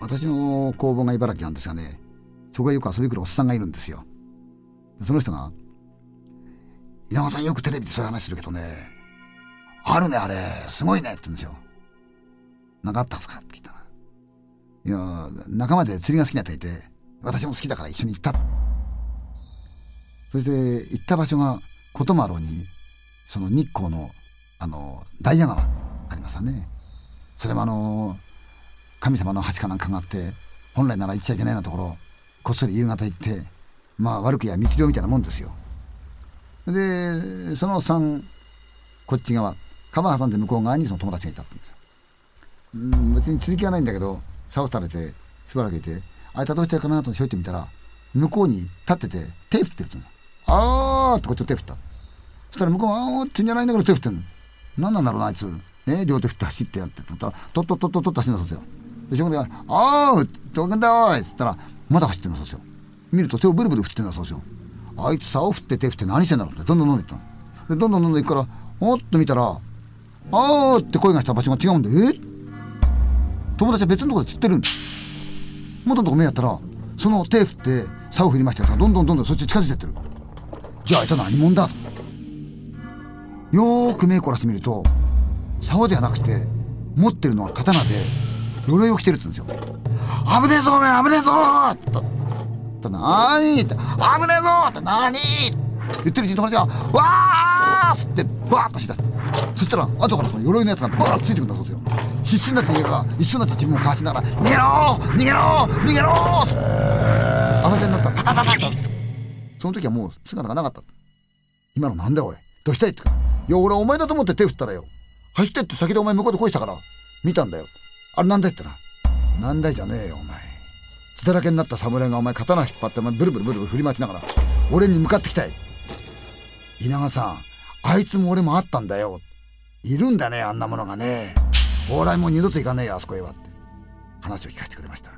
私の工房が茨城なんですがねそこへよく遊び来るおっさんがいるんですよ。その人が「稲川さんよくテレビでそういう話するけどねあるねあれすごいね」って言うんですよ「何かったんですか?」って聞いたら「いや仲間で釣りが好きな人いて私も好きだから一緒に行った」そして行った場所がことまろにその日光のあのダイヤ川ありますよね。それもあの神様の橋かなんかがあって本来なら行っちゃいけないようなところこっそり夕方行ってまあ悪くや密漁みたいなもんですよ。でその3こっち側川挟んで向こう側にその友達がいたって言うんですよ。うん別に続きはないんだけど竿垂れてしばらくいてあいつはどうしてるかなとひょいってみたら向こうに立ってて手振ってるって言う。のあーってこっちを手振った。そしたら向こうがあーってんじゃないんだけど手振ってんの。何なんだろうなあいつ。ね両手振って走ってやってって言ったらとっとっとっとっとって走るんだそうですよ。でそこで「あーどこだおい」っつったらまだ走ってんだそうですよ。見ると手をブルブル振ってんだそうですよ。あいつ竿振って手振って何してんだろうってどんどんどんどん行ったの。でどんどんどんどん行くからおっと見たら「あー」って声がした場所が違うんでえ？友達は別のとこで釣ってるんだ。元のとこ目やったらその手振って竿振りましたやつがどんどんどんどんそっちに近づいてってる。じゃああいつは何者だ？とよーく目凝らしてみると竿ではなくて持ってるのは刀で鎧を着てるって言うんですよ「危ねえぞお前危ねえぞ!」って言った「何?」って「危ねえぞ!」って「何?」言ってるうちに友達が「わー!」っ!つってバーッとしだす。そしたら後からその鎧のやつがバーッとついてくるんだそうですよ。必死になって逃げるから一緒になって自分をかわしながら「逃げろ逃げろ逃げろ!」っつって。赤点になったらパパパパッとその時はもう姿がなかった今のなんだおい？どうしたい？って言うからいや俺お前だと思って手振ったらよ。走ってって先でお前向こうで恋したから見たんだよ。あれなんだいってな。なんだいじゃねえよお前。血だらけになった侍がお前刀引っ張ってお前ブルブルブルブル振り回しながら俺に向かってきたい。稲川さんあいつも俺もあったんだよ。いるんだねあんなものがね。往来も二度と行かねえよあそこへはって。話を聞かせてくれました。